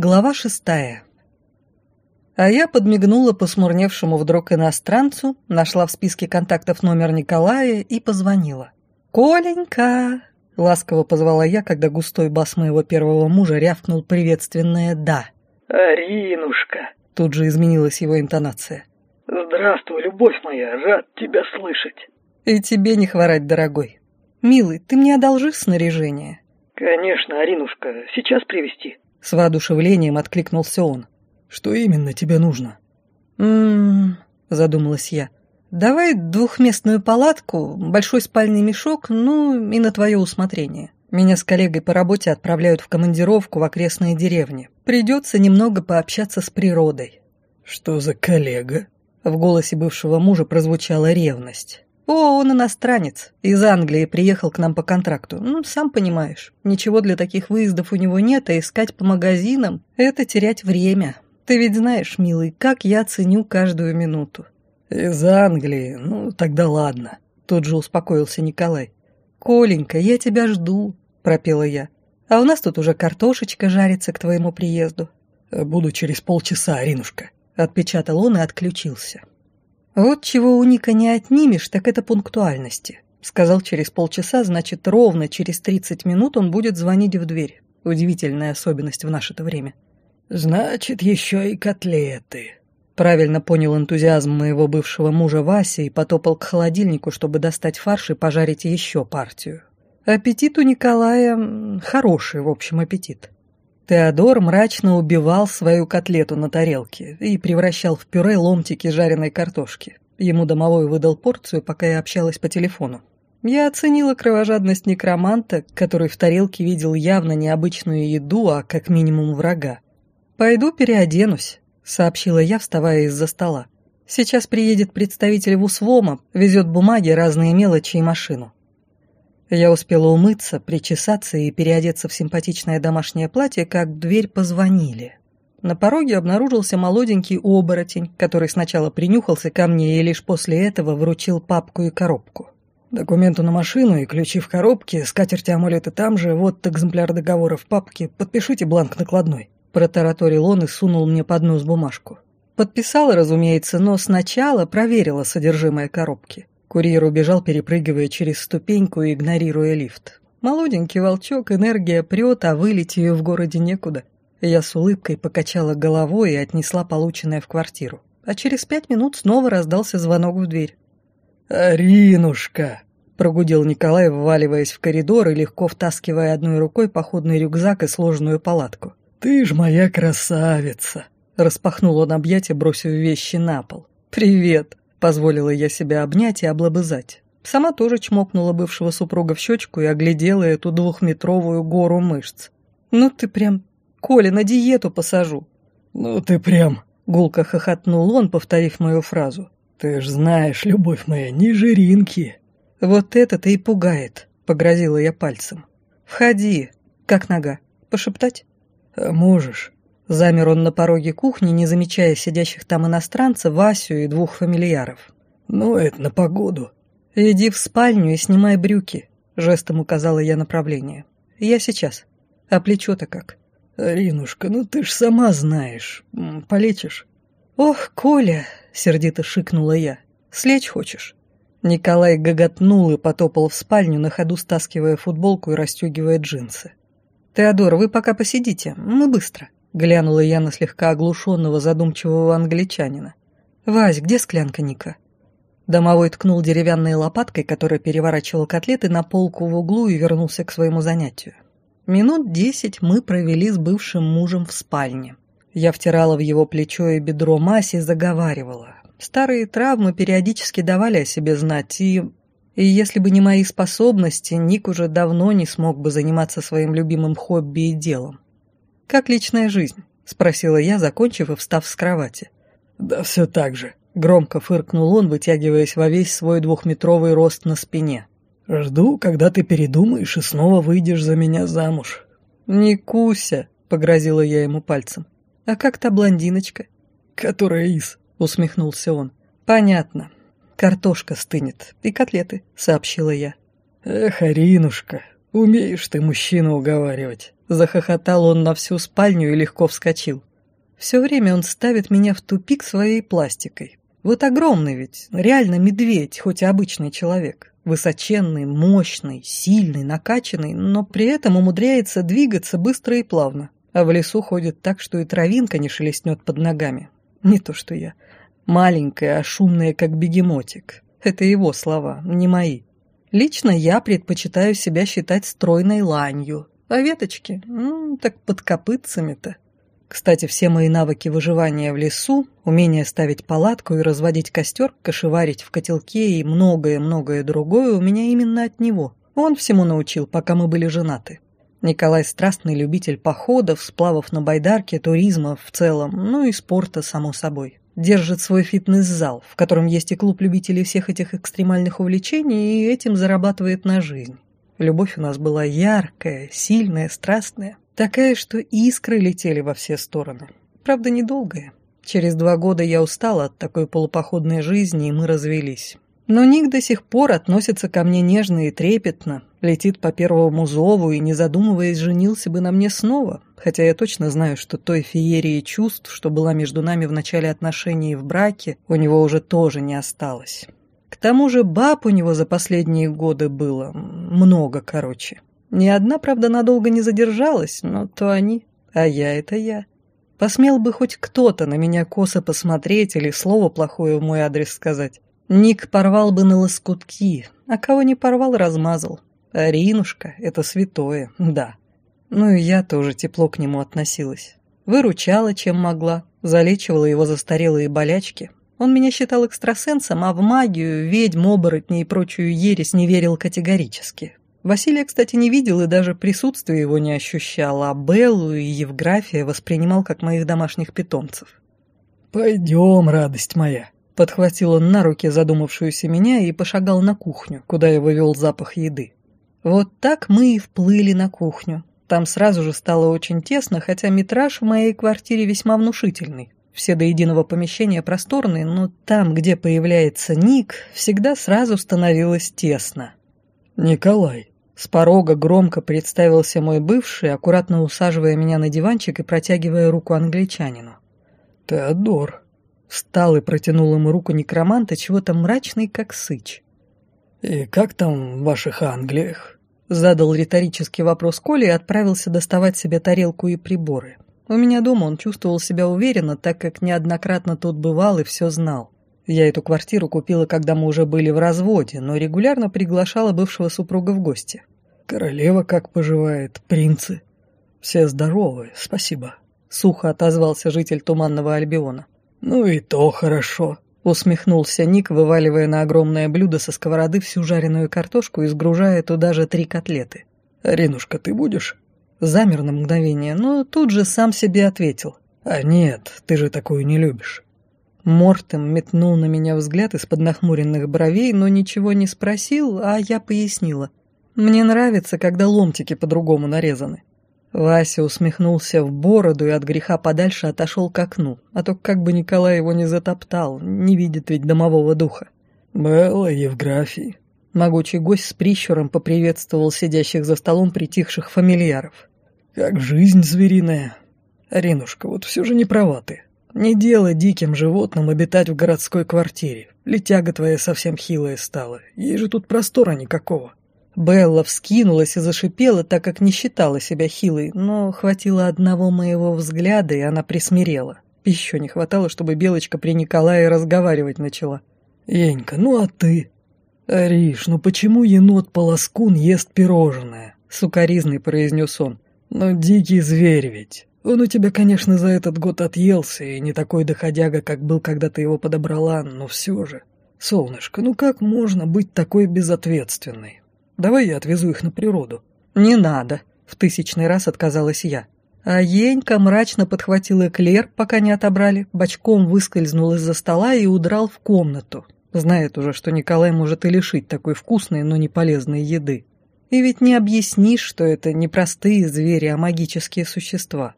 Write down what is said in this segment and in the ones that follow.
Глава шестая. А я подмигнула посмурневшему вдруг иностранцу, нашла в списке контактов номер Николая и позвонила. «Коленька!» — ласково позвала я, когда густой бас моего первого мужа рявкнул приветственное «да». «Аринушка!» — тут же изменилась его интонация. «Здравствуй, любовь моя, рад тебя слышать!» «И тебе не хворать, дорогой. Милый, ты мне одолжишь снаряжение?» «Конечно, Аринушка, сейчас привезти». С воодушевлением откликнулся он. «Что именно тебе нужно?» «М-м-м», задумалась я. «Давай двухместную палатку, большой спальный мешок, ну и на твое усмотрение. Меня с коллегой по работе отправляют в командировку в окрестные деревни. Придется немного пообщаться с природой». «Что за коллега?» В голосе бывшего мужа прозвучала ревность. «О, он иностранец. Из Англии приехал к нам по контракту. Ну, сам понимаешь, ничего для таких выездов у него нет, а искать по магазинам — это терять время. Ты ведь знаешь, милый, как я ценю каждую минуту». «Из Англии? Ну, тогда ладно», — тут же успокоился Николай. «Коленька, я тебя жду», — пропела я. «А у нас тут уже картошечка жарится к твоему приезду». «Буду через полчаса, Аринушка», — отпечатал он и отключился. «Вот чего у Ника не отнимешь, так это пунктуальности», — сказал через полчаса, значит, ровно через 30 минут он будет звонить в дверь. Удивительная особенность в наше-то время. «Значит, еще и котлеты», — правильно понял энтузиазм моего бывшего мужа Вася и потопал к холодильнику, чтобы достать фарш и пожарить еще партию. Аппетит у Николая хороший, в общем, аппетит. Теодор мрачно убивал свою котлету на тарелке и превращал в пюре ломтики жареной картошки. Ему домовой выдал порцию, пока я общалась по телефону. Я оценила кровожадность некроманта, который в тарелке видел явно необычную еду, а как минимум врага. «Пойду переоденусь», — сообщила я, вставая из-за стола. «Сейчас приедет представитель ВУСВОМа, везет бумаги, разные мелочи и машину. Я успела умыться, причесаться и переодеться в симпатичное домашнее платье, как в дверь позвонили. На пороге обнаружился молоденький оборотень, который сначала принюхался ко мне и лишь после этого вручил папку и коробку. «Документы на машину и ключи в коробке, скатерти амулеты там же, вот экземпляр договора в папке, подпишите бланк накладной», протараторил он и сунул мне под нос бумажку. Подписала, разумеется, но сначала проверила содержимое коробки. Курьер убежал, перепрыгивая через ступеньку и игнорируя лифт. Молоденький волчок, энергия прет, а вылить ее в городе некуда. Я с улыбкой покачала головой и отнесла полученное в квартиру. А через пять минут снова раздался звонок в дверь. «Аринушка!» – прогудел Николай, вваливаясь в коридор и легко втаскивая одной рукой походный рюкзак и сложную палатку. «Ты ж моя красавица!» – распахнул он объятия, бросив вещи на пол. «Привет!» Позволила я себя обнять и облобызать. Сама тоже чмокнула бывшего супруга в щечку и оглядела эту двухметровую гору мышц. «Ну ты прям... Коля, на диету посажу». «Ну ты прям...» — гулко хохотнул он, повторив мою фразу. «Ты ж знаешь, любовь моя, не жиринки». «Вот это-то и пугает», — погрозила я пальцем. «Входи. Как нога? Пошептать?» а «Можешь». Замер он на пороге кухни, не замечая сидящих там иностранцев, Васю и двух фамильяров. «Ну, это на погоду». «Иди в спальню и снимай брюки», — жестом указала я направление. «Я сейчас. А плечо-то как?» «Ринушка, ну ты ж сама знаешь. Полечишь?» «Ох, Коля!» — сердито шикнула я. «Слечь хочешь?» Николай гоготнул и потопал в спальню, на ходу стаскивая футболку и расстегивая джинсы. «Теодор, вы пока посидите, мы быстро». Глянула я на слегка оглушенного задумчивого англичанина. «Вась, где склянка Ника?» Домовой ткнул деревянной лопаткой, которая переворачивала котлеты, на полку в углу и вернулся к своему занятию. Минут десять мы провели с бывшим мужем в спальне. Я втирала в его плечо и бедро мазь и заговаривала. Старые травмы периодически давали о себе знать, и... И если бы не мои способности, Ник уже давно не смог бы заниматься своим любимым хобби и делом. «Как личная жизнь?» — спросила я, закончив и встав с кровати. «Да все так же», — громко фыркнул он, вытягиваясь во весь свой двухметровый рост на спине. «Жду, когда ты передумаешь и снова выйдешь за меня замуж». «Не куся», — погрозила я ему пальцем. «А как та блондиночка?» «Которая из», — усмехнулся он. «Понятно. Картошка стынет. И котлеты», — сообщила я. «Эх, Аринушка, умеешь ты мужчину уговаривать», Захохотал он на всю спальню и легко вскочил. Все время он ставит меня в тупик своей пластикой. Вот огромный ведь, реально медведь, хоть и обычный человек. Высоченный, мощный, сильный, накачанный, но при этом умудряется двигаться быстро и плавно. А в лесу ходит так, что и травинка не шелестнет под ногами. Не то что я. Маленькая, а шумная, как бегемотик. Это его слова, не мои. Лично я предпочитаю себя считать стройной ланью. А веточки? Ну, так под копытцами-то. Кстати, все мои навыки выживания в лесу, умение ставить палатку и разводить костер, кошеварить в котелке и многое-многое другое у меня именно от него. Он всему научил, пока мы были женаты. Николай страстный любитель походов, сплавов на байдарке, туризма в целом, ну и спорта, само собой. Держит свой фитнес-зал, в котором есть и клуб любителей всех этих экстремальных увлечений, и этим зарабатывает на жизнь. Любовь у нас была яркая, сильная, страстная. Такая, что искры летели во все стороны. Правда, недолгая. Через два года я устала от такой полупоходной жизни, и мы развелись. Но Ник до сих пор относится ко мне нежно и трепетно, летит по первому зову и, не задумываясь, женился бы на мне снова, хотя я точно знаю, что той феерии чувств, что была между нами в начале отношений и в браке, у него уже тоже не осталось. Тому же баб у него за последние годы было много, короче. Ни одна, правда, надолго не задержалась, но то они, а я — это я. Посмел бы хоть кто-то на меня косо посмотреть или слово плохое в мой адрес сказать. Ник порвал бы на лоскутки, а кого не порвал, размазал. А Ринушка — это святое, да. Ну и я тоже тепло к нему относилась. Выручала, чем могла, залечивала его застарелые болячки. Он меня считал экстрасенсом, а в магию, ведьм, оборотни и прочую ересь не верил категорически. Василия, кстати, не видел и даже присутствия его не ощущал, а Беллу и Евграфия воспринимал как моих домашних питомцев. «Пойдем, радость моя», — подхватил он на руки задумавшуюся меня и пошагал на кухню, куда его вел запах еды. Вот так мы и вплыли на кухню. Там сразу же стало очень тесно, хотя метраж в моей квартире весьма внушительный. Все до единого помещения просторные, но там, где появляется Ник, всегда сразу становилось тесно. «Николай», с порога громко представился мой бывший, аккуратно усаживая меня на диванчик и протягивая руку англичанину. «Теодор». Встал и протянул ему руку некроманта, чего-то мрачный, как сыч. «И как там в ваших Англиях?» Задал риторический вопрос Коля и отправился доставать себе тарелку и приборы. У меня дома он чувствовал себя уверенно, так как неоднократно тут бывал и все знал. Я эту квартиру купила, когда мы уже были в разводе, но регулярно приглашала бывшего супруга в гости. «Королева как поживает? Принцы?» «Все здоровы, спасибо», — сухо отозвался житель Туманного Альбиона. «Ну и то хорошо», — усмехнулся Ник, вываливая на огромное блюдо со сковороды всю жареную картошку и сгружая туда же три котлеты. «Ринушка, ты будешь?» Замер на мгновение, но тут же сам себе ответил. «А нет, ты же такую не любишь». Мортем метнул на меня взгляд из-под нахмуренных бровей, но ничего не спросил, а я пояснила. «Мне нравится, когда ломтики по-другому нарезаны». Вася усмехнулся в бороду и от греха подальше отошел к окну, а то как бы Николай его не затоптал, не видит ведь домового духа. «Белла Евграфий». Могучий гость с прищуром поприветствовал сидящих за столом притихших фамильяров. «Как жизнь звериная. Аринушка, вот все же не права ты. Не дело диким животным обитать в городской квартире. Летяга твоя совсем хилая стала. Ей же тут простора никакого. Белла вскинулась и зашипела, так как не считала себя хилой, но хватило одного моего взгляда, и она присмирела. Еще не хватало, чтобы Белочка при Николае разговаривать начала. «Енька, ну а ты?» «Ариш, ну почему енот-полоскун ест пирожное?» — сукоризный произнес он. «Ну дикий зверь ведь. Он у тебя, конечно, за этот год отъелся, и не такой доходяга, как был, когда ты его подобрала, но все же. Солнышко, ну как можно быть такой безответственной? Давай я отвезу их на природу. Не надо, в тысячный раз отказалась я. А Енька мрачно подхватил эклер, пока не отобрали, бочком выскользнул из-за стола и удрал в комнату. Знает уже, что Николай может и лишить такой вкусной, но не полезной еды. И ведь не объяснишь, что это не простые звери, а магические существа.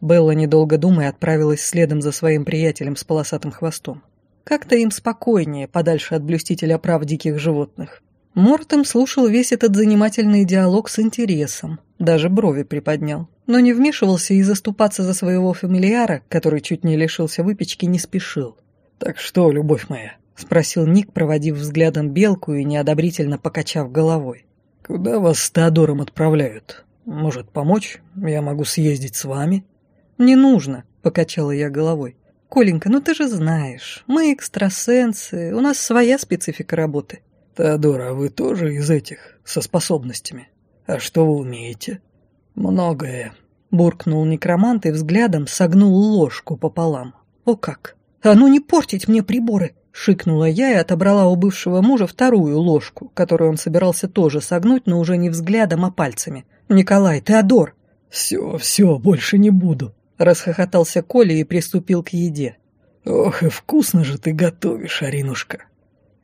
Белла, недолго думая, отправилась следом за своим приятелем с полосатым хвостом. Как-то им спокойнее, подальше от блюстителя прав диких животных. Мортом слушал весь этот занимательный диалог с интересом, даже брови приподнял, но не вмешивался и заступаться за своего фамильяра, который чуть не лишился выпечки, не спешил. «Так что, любовь моя?» — спросил Ник, проводив взглядом белку и неодобрительно покачав головой. «Куда вас с Теодором отправляют? Может, помочь? Я могу съездить с вами?» «Не нужно», — покачала я головой. «Коленька, ну ты же знаешь, мы экстрасенсы, у нас своя специфика работы». «Теодора, а вы тоже из этих, со способностями? А что вы умеете?» «Многое», — буркнул некромант и взглядом согнул ложку пополам. «О как! А ну не портить мне приборы!» — шикнула я и отобрала у бывшего мужа вторую ложку, которую он собирался тоже согнуть, но уже не взглядом, а пальцами. «Николай, Теодор!» «Все, все, больше не буду», — расхохотался Коля и приступил к еде. «Ох, и вкусно же ты готовишь, Аринушка!»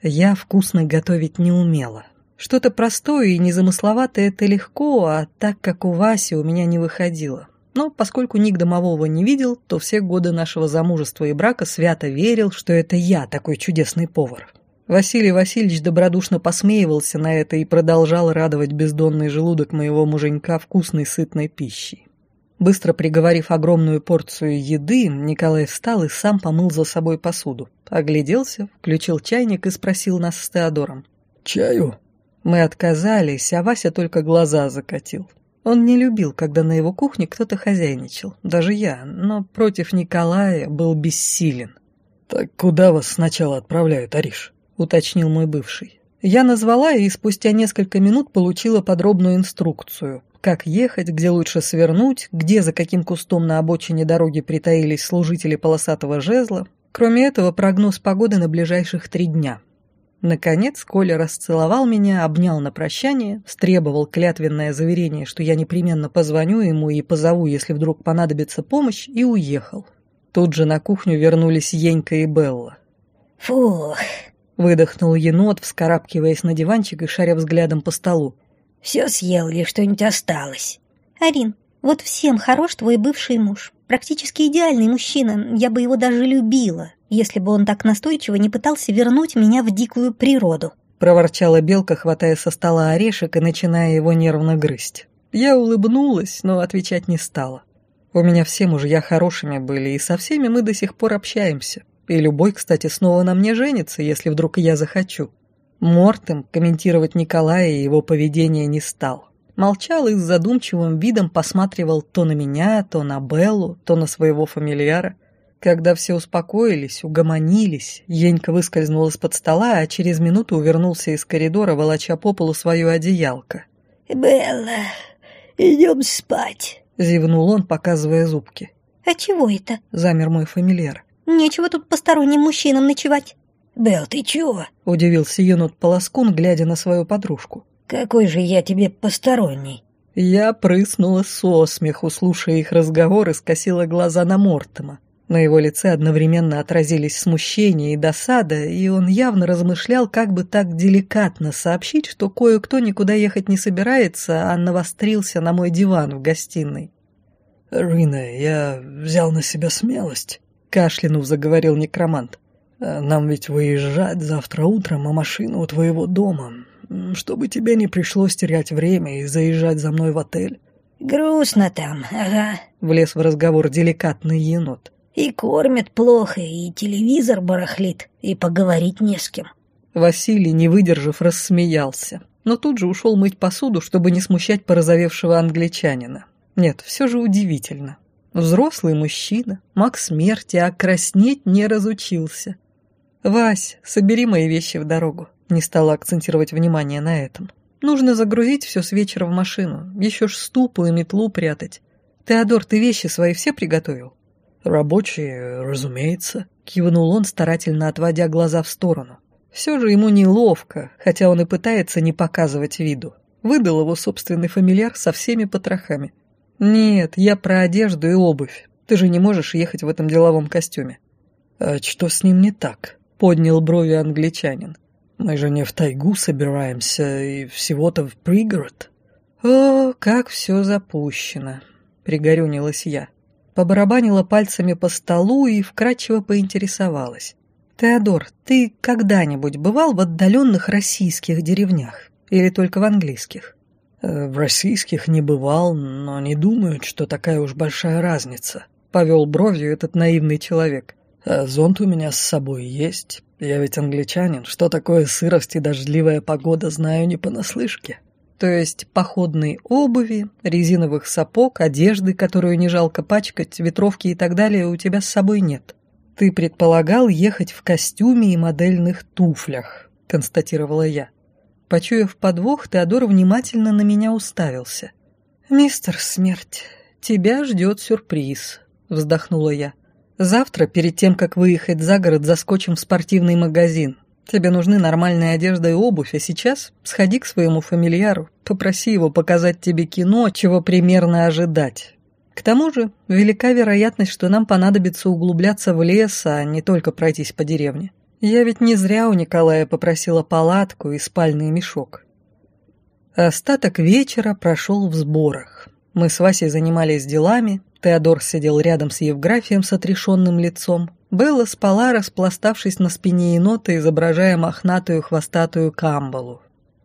Я вкусно готовить не умела. Что-то простое и незамысловатое это легко, а так как у Васи у меня не выходило. Но поскольку Ник домового не видел, то все годы нашего замужества и брака свято верил, что это я такой чудесный повар. Василий Васильевич добродушно посмеивался на это и продолжал радовать бездонный желудок моего муженька вкусной сытной пищей. Быстро приговорив огромную порцию еды, Николай встал и сам помыл за собой посуду. Огляделся, включил чайник и спросил нас с Теодором. «Чаю?» Мы отказались, а Вася только глаза закатил. Он не любил, когда на его кухне кто-то хозяйничал, даже я, но против Николая был бессилен. «Так куда вас сначала отправляют, Ариш?» — уточнил мой бывший. Я назвала и спустя несколько минут получила подробную инструкцию, как ехать, где лучше свернуть, где за каким кустом на обочине дороги притаились служители полосатого жезла. Кроме этого, прогноз погоды на ближайших три дня. Наконец, Коля расцеловал меня, обнял на прощание, стребовал клятвенное заверение, что я непременно позвоню ему и позову, если вдруг понадобится помощь, и уехал. Тут же на кухню вернулись Енька и Белла. «Фух!» — выдохнул енот, вскарабкиваясь на диванчик и шаря взглядом по столу. Все съел или что-нибудь осталось? Арин, вот всем хорош твой бывший муж. Практически идеальный мужчина. Я бы его даже любила, если бы он так настойчиво не пытался вернуть меня в дикую природу. Проворчала белка, хватая со стола орешек и начиная его нервно грызть. Я улыбнулась, но отвечать не стала. У меня все мужья хорошими были, и со всеми мы до сих пор общаемся. И любой, кстати, снова на мне женится, если вдруг я захочу. Мортем комментировать Николая и его поведение не стал. Молчал и с задумчивым видом посматривал то на меня, то на Беллу, то на своего фамильяра. Когда все успокоились, угомонились, Енька выскользнул из-под стола, а через минуту увернулся из коридора, волоча по полу свою одеялко. «Белла, идем спать», — зевнул он, показывая зубки. «А чего это?» — замер мой фамильяр. «Нечего тут посторонним мужчинам ночевать». «Белл, ты чего?» — удивился енот Полоскун, глядя на свою подружку. «Какой же я тебе посторонний?» Я прыснула со смеху, слушая их разговор, и скосила глаза на Мортема. На его лице одновременно отразились смущение и досада, и он явно размышлял, как бы так деликатно сообщить, что кое-кто никуда ехать не собирается, а навострился на мой диван в гостиной. «Рина, я взял на себя смелость», — кашлянув заговорил некромант. Нам ведь выезжать завтра утром, а машина у твоего дома. Чтобы тебе не пришлось терять время и заезжать за мной в отель». «Грустно там, ага», — влез в разговор деликатный енот. «И кормят плохо, и телевизор барахлит, и поговорить не с кем». Василий, не выдержав, рассмеялся, но тут же ушел мыть посуду, чтобы не смущать порозовевшего англичанина. Нет, все же удивительно. Взрослый мужчина, маг смерти, а краснеть не разучился. «Вась, собери мои вещи в дорогу», — не стала акцентировать внимание на этом. «Нужно загрузить все с вечера в машину, еще ж ступу и метлу прятать. Теодор, ты вещи свои все приготовил?» «Рабочие, разумеется», — кивнул он, старательно отводя глаза в сторону. Все же ему неловко, хотя он и пытается не показывать виду. Выдал его собственный фамильяр со всеми потрохами. «Нет, я про одежду и обувь. Ты же не можешь ехать в этом деловом костюме». «А что с ним не так?» поднял брови англичанин. «Мы же не в тайгу собираемся и всего-то в пригород». «О, как все запущено!» — пригорюнилась я. Побарабанила пальцами по столу и вкрадчиво поинтересовалась. «Теодор, ты когда-нибудь бывал в отдаленных российских деревнях? Или только в английских?» э, «В российских не бывал, но не думаю, что такая уж большая разница», — повел бровью этот наивный человек. А «Зонт у меня с собой есть. Я ведь англичанин. Что такое сырость и дождливая погода, знаю не понаслышке». То есть походной обуви, резиновых сапог, одежды, которую не жалко пачкать, ветровки и так далее у тебя с собой нет. Ты предполагал ехать в костюме и модельных туфлях, констатировала я. Почуяв подвох, Теодор внимательно на меня уставился. «Мистер Смерть, тебя ждет сюрприз», — вздохнула я. «Завтра, перед тем, как выехать за город, заскочим в спортивный магазин. Тебе нужны нормальная одежда и обувь, а сейчас сходи к своему фамильяру, попроси его показать тебе кино, чего примерно ожидать. К тому же, велика вероятность, что нам понадобится углубляться в лес, а не только пройтись по деревне. Я ведь не зря у Николая попросила палатку и спальный мешок. Остаток вечера прошел в сборах. Мы с Васей занимались делами, Теодор сидел рядом с Евграфием с отрешенным лицом, Белла спала, распластавшись на спине енота, изображая мохнатую хвостатую камбалу.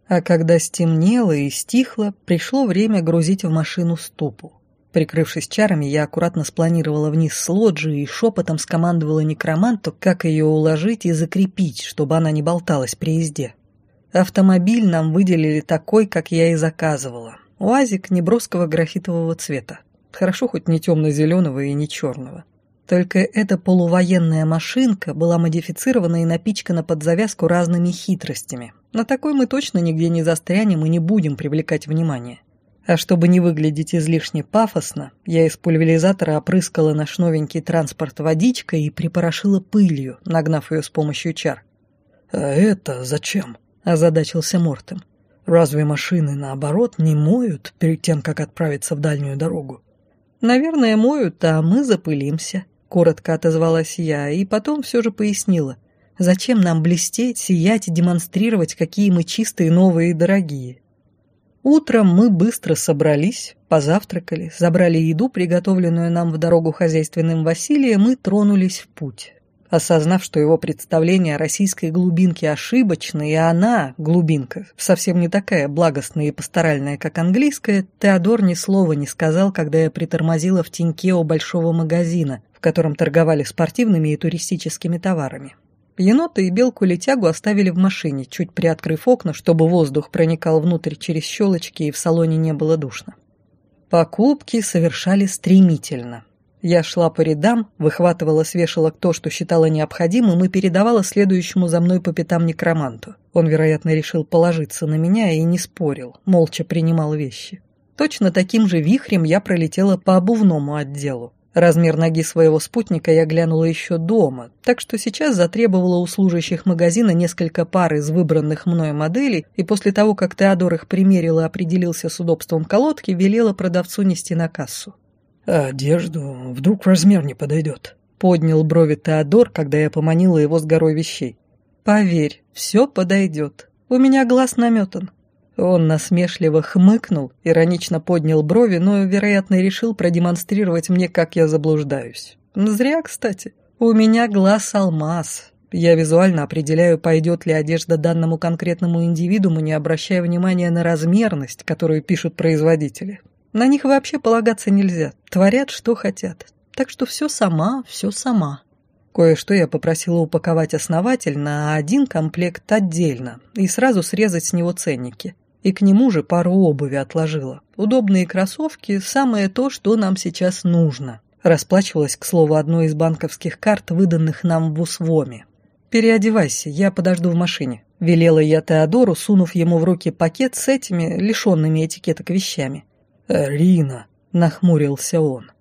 А когда стемнело и стихло, пришло время грузить в машину ступу. Прикрывшись чарами, я аккуратно спланировала вниз с лоджии и шепотом скомандовала некроманту, как ее уложить и закрепить, чтобы она не болталась при езде. Автомобиль нам выделили такой, как я и заказывала. Уазик неброского графитового цвета. Хорошо хоть не темно-зеленого и не черного. Только эта полувоенная машинка была модифицирована и напичкана под завязку разными хитростями. На такой мы точно нигде не застрянем и не будем привлекать внимание. А чтобы не выглядеть излишне пафосно, я из пульверизатора опрыскала наш новенький транспорт водичкой и припорошила пылью, нагнав ее с помощью чар. «А это зачем?» – озадачился Мортем. «Разве машины, наоборот, не моют перед тем, как отправиться в дальнюю дорогу?» «Наверное, моют, а мы запылимся», — коротко отозвалась я, и потом все же пояснила. «Зачем нам блестеть, сиять и демонстрировать, какие мы чистые, новые и дорогие?» Утром мы быстро собрались, позавтракали, забрали еду, приготовленную нам в дорогу хозяйственным Василием, и тронулись в путь. Осознав, что его представление о российской глубинке ошибочно, и она, глубинка, совсем не такая благостная и пасторальная, как английская, Теодор ни слова не сказал, когда я притормозила в теньке у большого магазина, в котором торговали спортивными и туристическими товарами. Енота и белку-летягу оставили в машине, чуть приоткрыв окна, чтобы воздух проникал внутрь через щелочки и в салоне не было душно. Покупки совершали стремительно. Я шла по рядам, выхватывала с вешалок то, что считала необходимым, и передавала следующему за мной по пятам некроманту. Он, вероятно, решил положиться на меня и не спорил, молча принимал вещи. Точно таким же вихрем я пролетела по обувному отделу. Размер ноги своего спутника я глянула еще дома, так что сейчас затребовала у служащих магазина несколько пар из выбранных мной моделей, и после того, как Теодор их примерил и определился с удобством колодки, велела продавцу нести на кассу. А одежду вдруг размер не подойдет. Поднял брови Теодор, когда я поманила его с горой вещей. Поверь, все подойдет. У меня глаз наметан. Он насмешливо хмыкнул, иронично поднял брови, но, вероятно, решил продемонстрировать мне, как я заблуждаюсь. Зря, кстати. У меня глаз алмаз. Я визуально определяю, пойдет ли одежда данному конкретному индивидууму, не обращая внимания на размерность, которую пишут производители. На них вообще полагаться нельзя, творят, что хотят. Так что все сама, все сама. Кое-что я попросила упаковать основательно, а один комплект отдельно, и сразу срезать с него ценники. И к нему же пару обуви отложила. Удобные кроссовки – самое то, что нам сейчас нужно. Расплачивалась, к слову, одной из банковских карт, выданных нам в УСВОМе. «Переодевайся, я подожду в машине», – велела я Теодору, сунув ему в руки пакет с этими, лишенными этикеток вещами. «Рина», — нахмурился он.